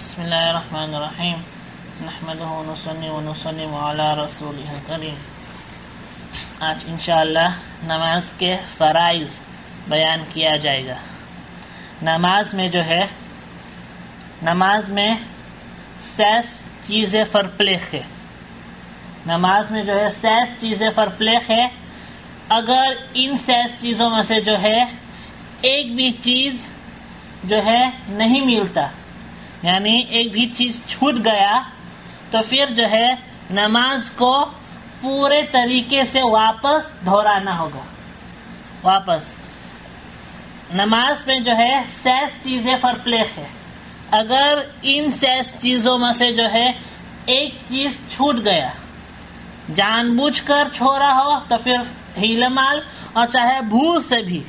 بسم اللہ الرحمن الرحیم۔ نحمده ونصلي ونسلم على رسوله الكریم آج انشاءاللہ نماز کے فرائض بیان کیا جائے گا۔ نماز میں جو ہے، نماز میں سیس چیزیں فرپلیخ ہے۔ نماز میں جو ہے، سیس چیزیں فرپلیخ ہے۔ اگر ان سیس چیزوں میں سے جو ہے، ایک بھی چیز جو ہے، نہیں ملتا۔ یعنی ایک بھی چیز چھوٹ گیا تو پھر جو ہے نماز کو پورے طریقے سے واپس دہرانا ہوگا۔ واپس۔ نماز میں جو ہے سیس چیزیں فرپلیخ ہے۔ اگر ان سیس چیزوں میں سے جو ہے ایک چیز چھوٹ گیا، جان بوجھ کر چھوڑا ہو تو پھر ہیل مال اور چاہے بھول سے بھی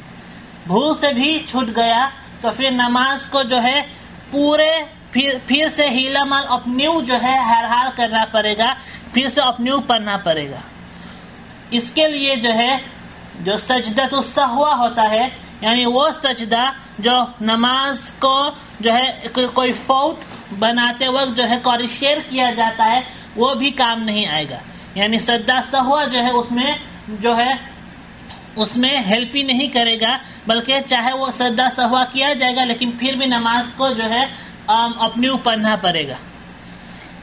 بھول سے بھی چھوٹ گیا تو پھر نماز کو جو ہے پورے پھر پھر سے ہیلا مال اپنیو جو ہے ہر حال کرنا پڑے گا، پھر سے اپنیو پڑھنا پڑے گا۔ اس کے لیے جو ہے، جو سجدہ تو سہوا ہوتا ہے یعنی وہ سجدہ جو نماز کو جو ہے، کوئی فوت بناتے وقت جو ہے کوریشیر کیا جاتا ہے، وہ بھی کام نہیں آئے گا۔ یعنی سجدہ سہوا جو ہے، اس میں جو ہے، اس میں ہیلپ ہی نہیں کرے گا، بلکہ چاہے وہ سجدہ سہوا کیا جائے گا، لیکن پھر بھی نماز کو جو ہے اپنے پڑھنا پڑے گا۔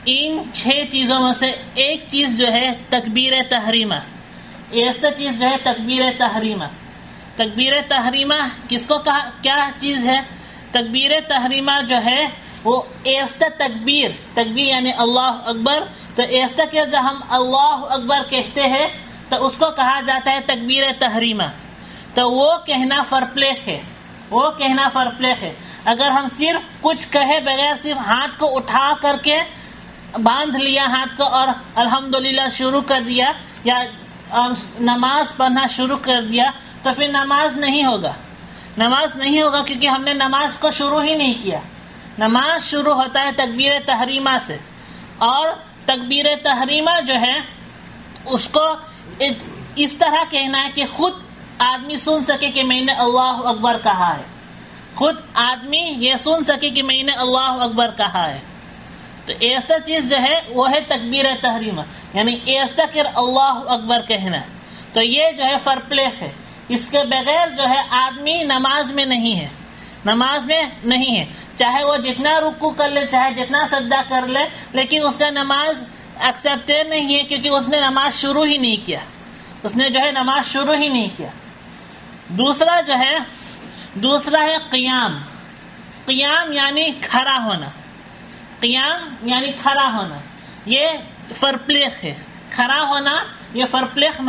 ان چھ چیزوں میں سے ایک چیز جو ہے تکبیر تحریمہ۔ ایسا چیز جو ہے تکبیر تحریمہ۔ تکبیر تحریمہ کس کو کہا کیا چیز ہے؟ تکبیر تحریمہ جو ہے وہ ایستا تکبیر تکبیر یعنی اللہ اکبر۔ تو ایستا کہ جب ہم اللہ اکبر کہتے ہیں تو اس کو کہا جاتا ہے تکبیر تحریمہ۔ تو وہ کہنا فرپلیک ہے۔ وہ کہنا فرپلیک ہے۔ اگر ہم صرف کچھ کہے بغیر صرف ہاتھ کو اٹھا کر کے باندھ لیا ہاتھ کو اور الحمدللہ شروع کر دیا یا نماز پڑھنا شروع کر دیا تو پھر نماز نہیں ہوگا۔ نماز نہیں ہوگا کیونکہ ہم نے نماز کو شروع ہی نہیں کیا۔ نماز شروع ہوتا ہے تکبیر تحریمہ سے۔ اور تکبیر تحریمہ جو ہے، اس کو اس طرح کہنا ہے کہ خود آدمی سن سکے کہ میں نے اللہ اکبر کہا ہے۔ خود آدمی یہ سن سکے کہ میں نے اللہ اکبر کہا ہے۔ تو ایسا چیز جو ہے، وہ ہے تکبیر تحریمہ۔ یعنی ایسا کر اللہ اکبر کہنا۔ تو یہ جو ہے فرپلیک ہے۔ اس کے بغیر جو ہے آدمی نماز میں نہیں ہے۔ نماز میں نہیں ہے۔ چاہے وہ جتنا رکو کر لے، چاہے جتنا سجدہ کر لے، لیکن اس کا نماز ایکسپٹ نہیں ہے کیونکہ اس نے نماز شروع ہی نہیں کیا۔ اس نے جو ہے نماز شروع ہی نہیں کیا۔ دوسرا جو ہے دوسرا ہے قیام. قیام یعنی کھڑا ہونا. قیام یعنی کھڑا ہونا. یہ فرپلیخ ہے. کھڑا ہونا یہ فرپلیخ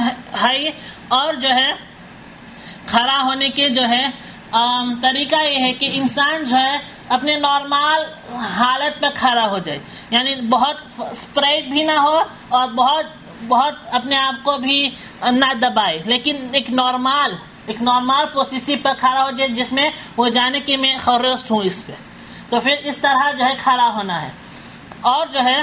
ہے اور جو ہے کھڑا ہونے کے جو ہے طریقہ یہ ہے کہ انسان جو ہے اپنے نارمل حالت پہ کھڑا ہو جائے. یعنی بہت اسپریڈ بھی نہ ہو اور بہت بہت اپنے آپ کو بھی نہ دبائے. لیکن ایک نارمل ایک نارمل پوسیسی پہ کھڑا ہو جائے، جس میں وہ جانے کی میں خورست ہوں اس پہ۔ تو پھر اس طرح جو ہے کھڑا ہونا ہے۔ اور جو ہے،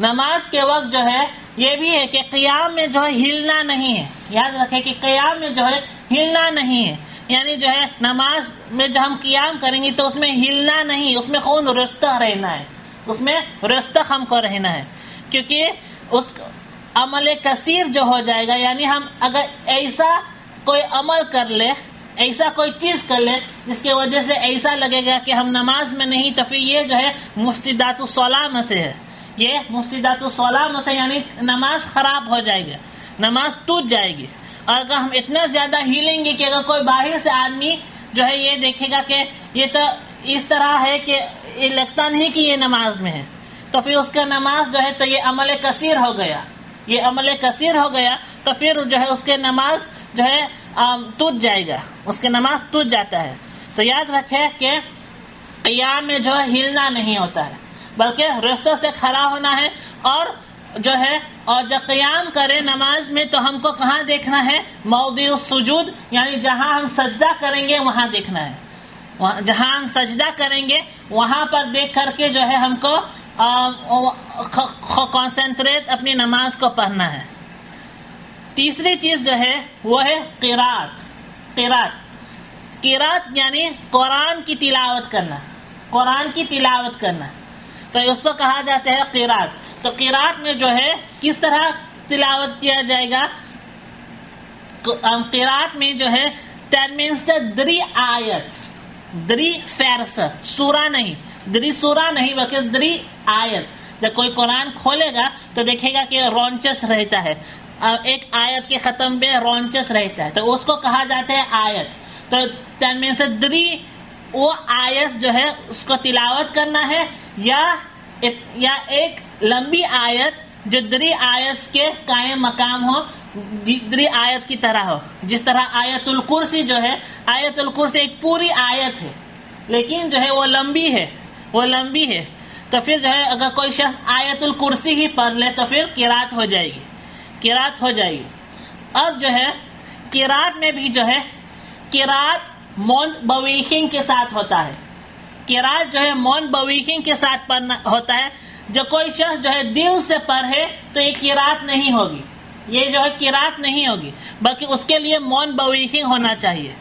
نماز کے وقت جو ہے، یہ بھی ہے کہ قیام میں جو ہے ہلنا نہیں ہے۔ یاد رکھے کہ قیام میں جو ہے ہلنا نہیں ہے۔ یعنی جو ہے نماز میں جو ہم قیام کریں گے تو اس میں ہلنا نہیں، اس میں خون رستہ رہنا ہے۔ اس میں رستہ ہم کو رہنا ہے۔ کیونکہ اس عمل کثیر جو ہو جائے گا یعنی ہم اگر ایسا کوئی عمل کر لے، ایسا کوئی چیز کر لے، جس کی وجہ سے ایسا لگے گا کہ ہم نماز میں نہیں، تو پھر یہ جو ہے مفسدات الصلاح میں سے ہے۔ یہ مفسدات الصلاح میں سے یعنی نماز خراب ہو جائے گا نماز ٹوٹ جائے گی۔ اور اگر ہم اتنا زیادہ ہلیں گے کہ اگر کوئی باہر سے آدمی جو ہے یہ دیکھے گا کہ یہ تو اس طرح ہے کہ یہ لگتا نہیں کہ یہ نماز میں ہے، تو پھر اس کا نماز جو ہے تو یہ عمل کثیر ہو گیا۔ یہ عمل کثیر ہو گیا، تو پھر جو ہے اس کے نماز جو ہے ٹوٹ جائے گا۔ اس کے نماز ٹوٹ جاتا ہے۔ تو یاد رکھے کہ قیام میں جو ہے، ہلنا نہیں ہوتا ہے۔ بلکہ رستوں سے کھڑا ہونا ہے اور جو ہے، اور جب قیام کرے نماز میں تو ہم کو کہاں دیکھنا ہے؟ مودی السجود یعنی جہاں ہم سجدہ کریں گے، وہاں دیکھنا ہے۔ جہاں ہم سجدہ کریں گے، وہاں پر دیکھ کر کے جو ہے، ہم کو کانسنٹریٹ اپنی نماز کو پڑھنا ہے۔ تیسری چیز جو ہے وہ ہے قیرات قیرات قیرات یعنی قرآن کی تلاوت کرنا، قرآن کی تلاوت کرنا۔ تو اس کو کہا جاتا ہے قیرات تو قیرات میں جو ہے کس طرح تلاوت کیا جائے گا؟ قیرات میں جو ہے مینس دری آیت دری فیرس سورا نہیں دری سورا نہیں بلکہ دری آیت جب کوئی قرآن کھولے گا تو دیکھے گا کہ رونچس رہتا ہے۔ ایک آیت کے ختم پہ رونچس رہتا ہے۔ تو اس کو کہا جاتا ہے آیت۔ تو تین مینس دری وہ آیت جو ہے، اس کو تلاوت کرنا ہے، یا یا ایک لمبی آیت جو دری آیت کے قائم مقام ہو دری آیت کی طرح ہو۔ جس طرح آیت الکرسی جو ہے، آیت الکرسی ایک پوری آیت ہے، لیکن جو ہے وہ لمبی ہے، وہ لمبی ہے۔ تو پھر جو ہے، اگر کوئی شخص آیت الکرسی ہی پڑھ لے، تو پھر کراط ہو جائے گی۔ کراط ہو جائے گی۔ اب جو ہے کراط میں بھی جو ہے کراط مون بویشنگ کے ساتھ ہوتا ہے۔ کراط جو ہے، مون بویشنگ کے ساتھ پڑھنا ہوتا ہے۔ جو کوئی شخص جو ہے دل سے پڑھے تو یہ کراط نہیں ہوگی۔ یہ جو ہے کراط نہیں ہوگی۔ بلکہ اس کے لیے مون بویشنگ ہونا چاہیے۔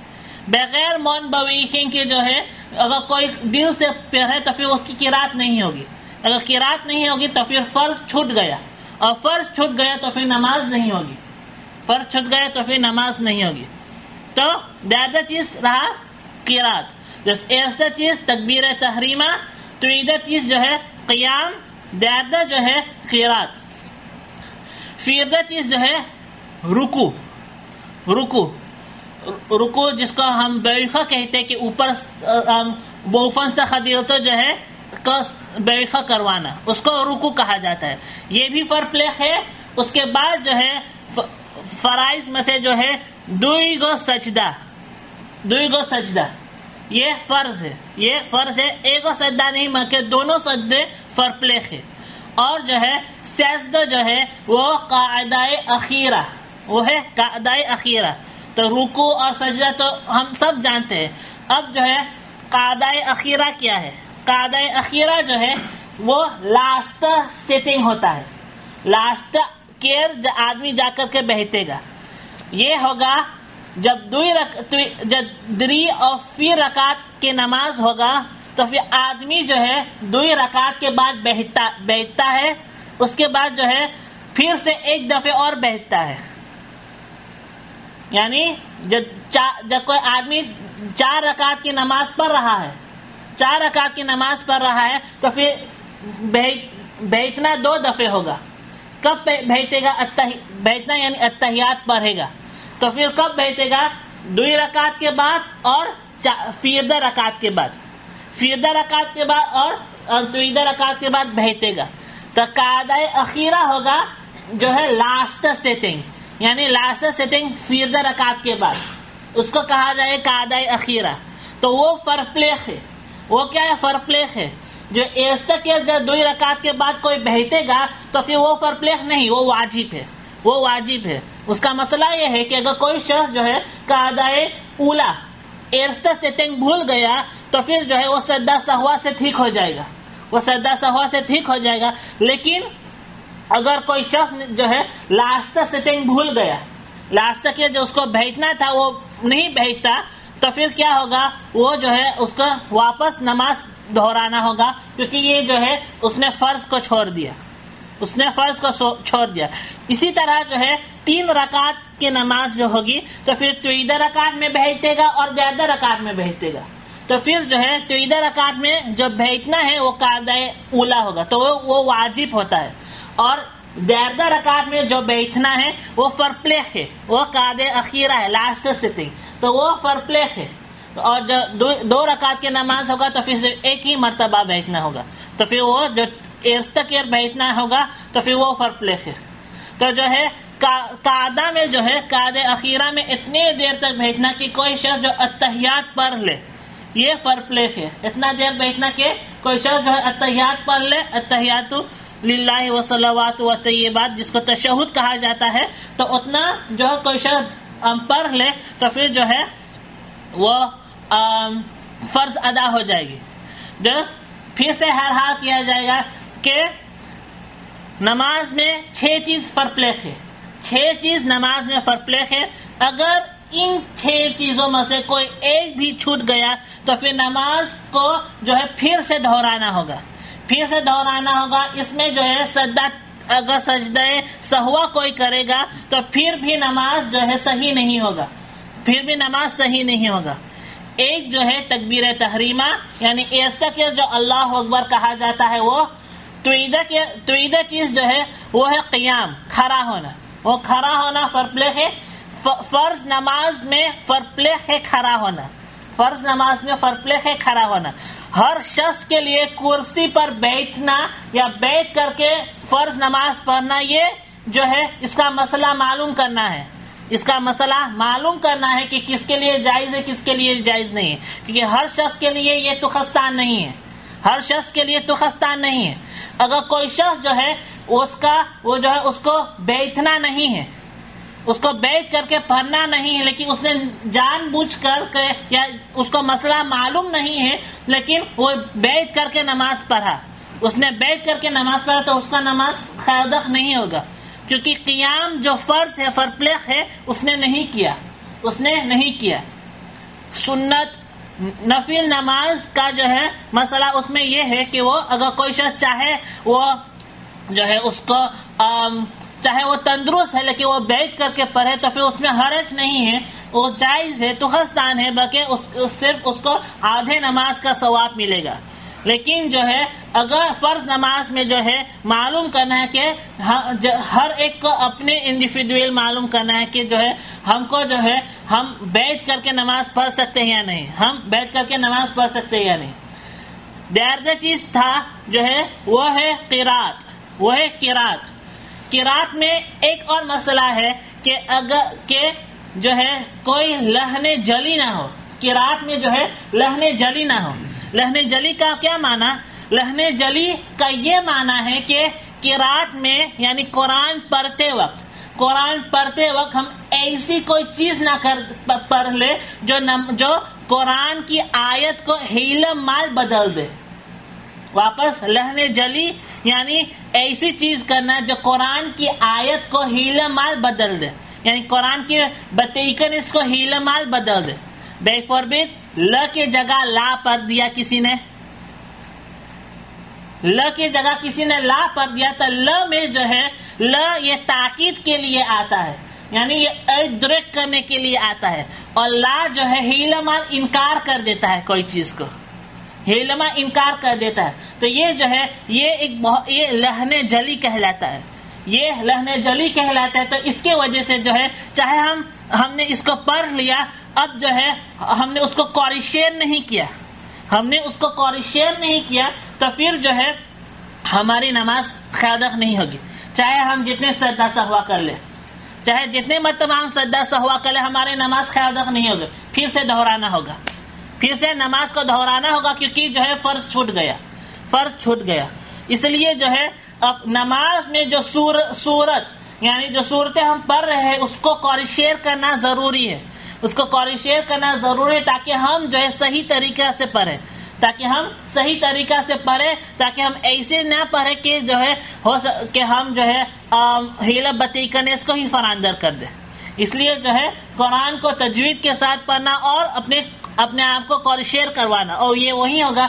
بغیر مون بویشنگ کے جو ہے، اگر کوئی دل سے پڑھے تو پھر اس کی کراط نہیں ہوگی۔ اگر کراط نہیں ہوگی تو پھر فرض چھوٹ گیا۔ اور فرض چھوٹ گیا تو پھر نماز نہیں ہوگی۔ فرض چھوٹ گیا تو پھر نماز نہیں ہوگی۔ تو زیادہ چیز رہا کراط ایسا چیز تکبیر تحریمہ، تو ادھر چیز جو ہے قیام زیادہ جو ہے کراط فیدہ چیز جو ہے رکو رکو رکو جس کو ہم بیخا کہتے ہیں کہ اوپر بوفن سے خدیلتو جو ہے بیخا کروانا اس کو رکو کہا جاتا ہے۔ یہ بھی فر پلیک ہے۔ اس کے بعد جو ہے فرائض میں سے جو ہے، دوئی گو سجدہ۔ دوئی گو سجدہ۔ یہ فرض ہے۔ یہ فرض ہے۔ ایک سجدہ نہیں، مگر دونوں سجدے فر پلیک ہے۔ اور جو ہے سیزدہ جو ہے، وہ قاعدہ اخیرہ۔ وہ ہے قاعدہ اخیرہ۔ تو رکو اور سجدہ تو ہم سب جانتے ہیں۔ اب جو ہے، قاعدہ اخیرہ کیا ہے؟ قاعدہ اخیرہ جو ہے وہ لاسٹ سیٹنگ ہوتا ہے۔ لاسٹ کیئر آدمی جا کر کے بہتے گا۔ یہ ہوگا جب دوئی رک... جب دری اور فی رکعت کی نماز ہوگا تو پھر آدمی جو ہے دوئی رکعت کے بعد بہتا بیٹھتا ہے۔ اس کے بعد جو ہے پھر سے ایک دفعہ اور بہتا ہے۔ یعنی جب جب کوئی آدمی چار رکعت کی نماز پڑھ رہا ہے چار رکعت کی نماز پڑھ رہا ہے تو پھر بیٹھنا دو دفعہ ہوگا۔ کب بہتے گا بیٹھنا یعنی اتحیات پڑھے گا۔ تو پھر کب بیٹھے گا؟ دوئی رکعت کے بعد اور فیردہ رکعت کے بعد۔ فیردہ رکعت کے بعد اور تویدہ رکعت کے بعد بہتے گا۔ تو قاعدہ اخیرہ ہوگا جو ہے لاسٹ سیٹنگ یعنی لاسٹ سیٹنگ فیردہ رکعت کے بعد۔ اس کو کہا جائے قاعدہ اخیرہ۔ تو وہ فرپلیخ ہے۔ وہ کیا ہے؟ فرپلیخ ہے۔ جو ایستا دو رکعت کے بعد کوئی بہتے گا، تو پھر وہ فرپلیخ نہیں، وہ واجب ہے۔ وہ واجب ہے۔ اس کا مسئلہ یہ ہے کہ اگر کوئی شخص جو ہے قاعدہ اولا ایرستا سیٹنگ بھول گیا، تو پھر جو ہے وہ سدا سہوا سے ٹھیک ہو جائے گا۔ وہ سدا سہوا سے ٹھیک ہو جائے گا۔ لیکن اگر کوئی شخص جو ہے لاسٹ سیٹنگ بھول گیا لاسٹ کے جو اس کو بھیجنا تھا، وہ نہیں بھیجتا تو پھر کیا ہوگا؟ وہ جو ہے اس کو واپس نماز دہرانا ہوگا، کیونکہ یہ جو ہے اس نے فرض کو چھوڑ دیا۔ اس نے فرض کو چھوڑ دیا۔ اسی طرح جو ہے تین رکعت کی نماز جو ہوگی، تو پھر تویدہ رکعت میں بھیجتے گا اور زیادہ رکعت میں بھیجتے گا۔ تو پھر جو ہے تویدہ رکعت میں جو بھیجنا ہے وہ قاعدہ اولا ہوگا، تو وہ واجب ہوتا ہے۔ اور زیادہ رکعت میں جو بیٹھنا ہے وہ فرپلیک ہے وہ قاد اخیرہ ہے لاسٹ سے تو وہ فرپلیک ہے اور جو دو رکعت کی نماز ہوگا تو پھر ایک ہی مرتبہ بیٹھنا ہوگا۔ تو پھر وہ جو ایرستکیر بیٹھنا ہوگا تو پھر وہ فرپلیک ہے تو جو ہے قادہ میں جو ہے قاد اخیرہ میں اتنی دیر تک بیٹھنا کہ کوئی شخص جو اتحیات پڑھ لے، یہ فرپلیک ہے اتنا دیر بیٹھنا کہ کوئی شخص جو ہے اتحیات پڑھ لے اتحیات للہ و صلوات و طیبات، جس کو تشہد کہا جاتا ہے، تو اتنا جو ہے، کوئی شخص پڑھ لے تو پھر جو ہے وہ فرض ادا ہو جائے گی۔ جس پھر سے ہر حال کیا جائے گا کہ نماز میں چھ چیز فرپلیک ہے۔ چھ چیز نماز میں فرپلیک ہے۔ اگر ان چھ چیزوں میں سے کوئی ایک بھی چھوٹ گیا تو پھر نماز کو جو ہے پھر سے دہرانا ہوگا۔ پھر سے دہرانا ہوگا۔ اس میں جو ہے سدا اگر سجدہ سہوا کوئی کرے گا تو پھر بھی نماز جو ہے صحیح نہیں ہوگا۔ پھر بھی نماز صحیح نہیں ہوگا۔ ایک جو ہے تکبیر تحریمہ یعنی ایستا جو اللہ اکبر کہا جاتا ہے وہ تویدہ چیز جو ہے وہ ہے قیام کھڑا ہونا۔ وہ کھڑا ہونا فرپلے ہے۔ فرض نماز میں فرپلے ہے کھڑا ہونا۔ فرض نماز میں فرپلے ہے کھڑا ہونا۔ ہر شخص کے لیے کرسی پر بیٹھنا یا بیٹھ کر کے فرض نماز پڑھنا یہ جو ہے، اس کا مسئلہ معلوم کرنا ہے۔ اس کا مسئلہ معلوم کرنا ہے کہ کس کے لیے جائز ہے، کس کے لیے جائز نہیں ہے۔ کیونکہ ہر شخص کے لیے یہ تو خستان نہیں ہے۔ ہر شخص کے لیے تو خستان نہیں ہے۔ اگر کوئی شخص جو ہے، اس کا، وہ جو ہے، اس کو بیٹھنا نہیں ہے اس کو بیٹھ کر کے پڑھنا نہیں ہے، لیکن اس نے جان بوجھ کر کے یا اس کو مسئلہ معلوم نہیں ہے، لیکن وہ بیٹھ کر کے نماز پڑھا۔ اس نے بیٹھ کر کے نماز پڑھا تو اس کا نماز خیردخ نہیں ہوگا۔ کیونکہ قیام جو فرض ہے فرپلخ ہے، اس نے نہیں کیا۔ اس نے نہیں کیا۔ سنت، نفل نماز کا جو ہے، مسئلہ اس میں یہ ہے کہ وہ اگر کوئی شخص چاہے، وہ جو ہے اس کو چاہے وہ تندرست ہے لیکن وہ بیٹھ کر کے پڑھے تو پھر اس میں حرج نہیں ہے، وہ جائز ہے تو خستان ہے، بلکہ صرف اس کو آدھے نماز کا ثواب ملے گا۔ لیکن جو ہے، اگر فرض نماز میں جو ہے، معلوم کرنا ہے کہ ہاں، ہر ایک کو اپنے انڈیویجل معلوم کرنا ہے کہ جو ہے، ہم کو جو ہے، ہم بیٹھ کر کے نماز پڑھ سکتے ہیں یا نہیں؟ ہم بیٹھ کر کے نماز پڑھ سکتے ہیں یا نہیں؟ دیر چیز تھا جو ہے، وہ ہے قرات وہ ہے قرات قرات میں ایک اور مسئلہ ہے کہ اگر کہ جو ہے کوئی لہنے جلی نہ ہو قرات میں جو ہے لہنے جلی نہ ہو۔ لہنے جلی کا کیا معنی؟ لہنے جلی کا یہ معنی ہے کہ قرات میں یعنی قرآن پڑھتے وقت، قرآن پڑھتے وقت ہم ایسی کوئی چیز نہ کر، پڑھ لے جو جو قرآن کی آیت کو ہیلم مال بدل دے۔ واپس لہنے جلی یعنی ایسی چیز کرنا جو قرآن کی آیت کو ہیلم مال بدل دے۔ یعنی قرآن کی بتیکن اس کو ہیلم مال بدل دے۔ بے فوربت ل کی جگہ لا پر دیا کسی نے۔ ل کی جگہ کسی نے لا پر دیا تو ل میں جو ہے، ل یہ تاکید کے لیے آتا ہے۔ یعنی یہ درک کرنے کے لیے آتا ہے۔ اور لا جو ہے ہیلما انکار کر دیتا ہے کوئی چیز کو۔ ہیلما انکار کر دیتا ہے۔ تو یہ جو ہے، یہ ایک یہ لہنے جلی کہلاتا ہے۔ یہ لہنے جلی کہلاتا ہے۔ تو اس کے وجہ سے جو ہے، چاہے ہم ہم نے اس کو پڑھ لیا، اب جو ہے، ہم نے اس کو کوریشیر نہیں کیا۔ ہم نے اس کو کوریشیر نہیں کیا، تو پھر جو ہے، ہماری نماز خیادق نہیں ہوگی۔ چاہے ہم جتنے سدا سہوا کر لیں، چاہے جتنے مرتبہ ہم سدا سہوا کر لیں، ہماری نماز خیادق نہیں ہوگی۔ پھر سے دہرانا ہوگا۔ پھر سے نماز کو دہرانا ہوگا کیونکہ جو ہے فرض چھوٹ گیا، فرض چھوٹ گیا۔ اس لیے جو ہے اب نماز میں جو سور، سورت یعنی جو صورتیں ہم پڑھ رہے ہیں، اس کو کوریشیر کرنا ضروری ہے۔ اس کو کوریشیر کرنا ضروری ہے تاکہ ہم جو ہے صحیح طریقہ سے پڑھیں۔ تاکہ ہم صحیح طریقہ سے پڑھیں، تاکہ ہم ایسے نہ پڑھیں کہ جو ہے ہو کہ ہم جو ہے ہیلا بتی کرنے، اس کو ہی فراندر کر دیں۔ اس لیے جو ہے قرآن کو تجوید کے ساتھ پڑھنا اور اپنے اپنے آپ کو کوریشیر کروانا۔ اور یہ وہی ہوگا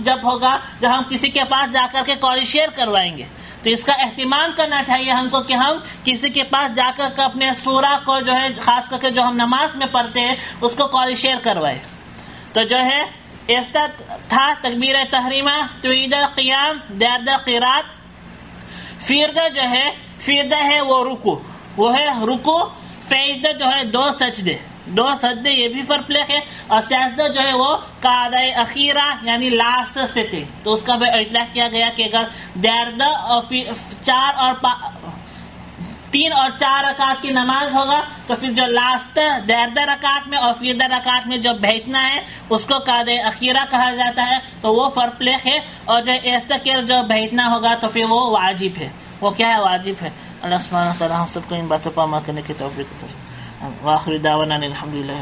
جب ہوگا جب ہم کسی کے پاس جا کر کے کوریشیر کروائیں گے۔ تو اس کا اہتمام کرنا چاہیے ہم کو کہ ہم کسی کے پاس جا کر کے اپنے سورہ کو جو ہے، خاص کر کے جو ہم نماز میں پڑھتے ہیں، اس کو کال شیئر کروائے تو جو ہے تھا تکبیر تحریمہ تویدہ قیام دیردہ قیرات فیردہ جو ہے فیردہ ہے وہ رکو وہ ہے رکو فیردہ جو ہے، دو سجدے۔ دو سجدے یہ بھی فرق ہے اور سیاستہ جو ہے وہ قاد اخیرہ یعنی لاسٹ سے تھے تو اس کا بھی اطلاع کیا گیا کہ اگر دیردہ اور چار اور تین اور چار رکعت کی نماز ہوگا، تو پھر جو لاسٹ دیردہ رکعت میں اور فیردہ رکعت میں جو بیٹھنا ہے، اس کو قاد اخیرہ کہا جاتا ہے۔ تو وہ فرق ہے اور جو ایستکر جو بیٹھنا ہوگا، تو پھر وہ واجب ہے۔ وہ کیا ہے واجب ہے؟ اللہ سبحانہ تعالیٰ ہم سب کو ان باتوں پر عمل کرنے کی توفیق وآخر دعوانا الحمد لله